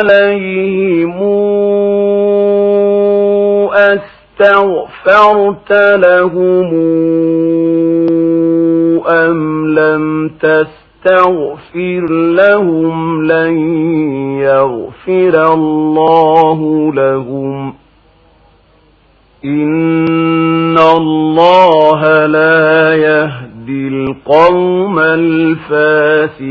عليهم أستغفرت لهم أم لم تستغفر لهم لن يغفر الله لهم إن الله لا يهدي القوم الفاسقين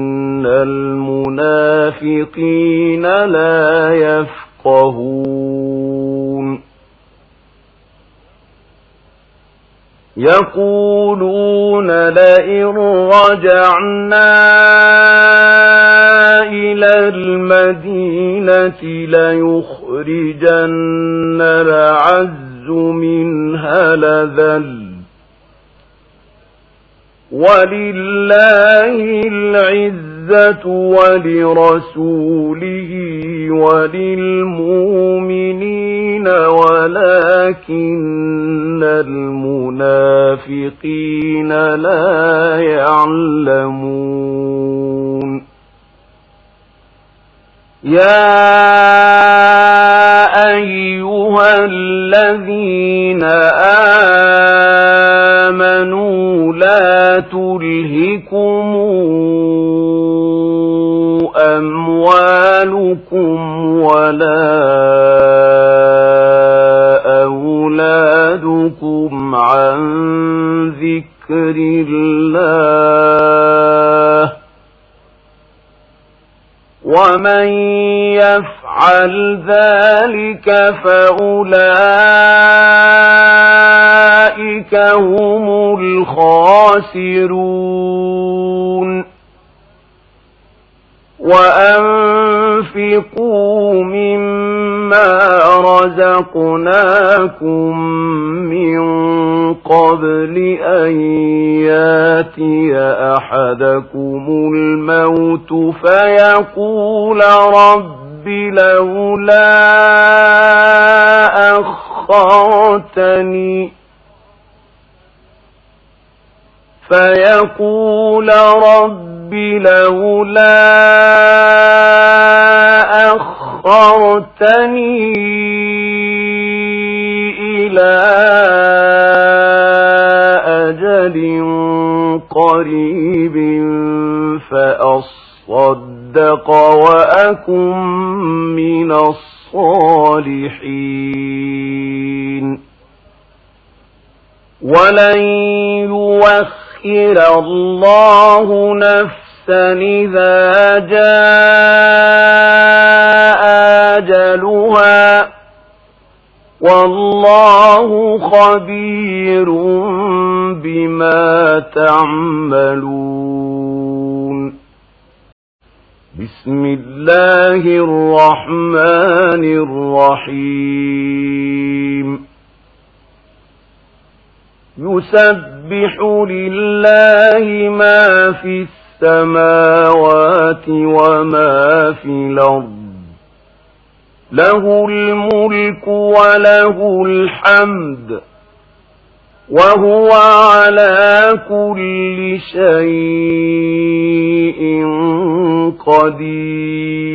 المنافقين لا يفقهون. يقولون لئن رجعنا إلى المدينة ليخرجن العز منها لذل. ولله العزة ولرسوله وللمؤمنين ولكن المنافقين لا يعلمون. يا أيها الذين آمنوا لا تلهكم أموالكم ولا أولادكم عن ذكر الله ومن يفعل ذلك فأولئك هم الخاسرون وأنفقوا مما رزقناكم من قبل أن ياتي أحدكم الموت فيقول رب لولا أخرتني فيقول رب لولا أخرتني إلى أجل قريب فأصدق وأكن من الصالحين. ولن يوخر الله نفسا إذا جاء أجلها والله خبير بما تعملون بسم الله الرحمن الرحيم يسبح لله ما في السماوات وما في الأرض. له الملك وله الحمد وهو على كل شيء قدير.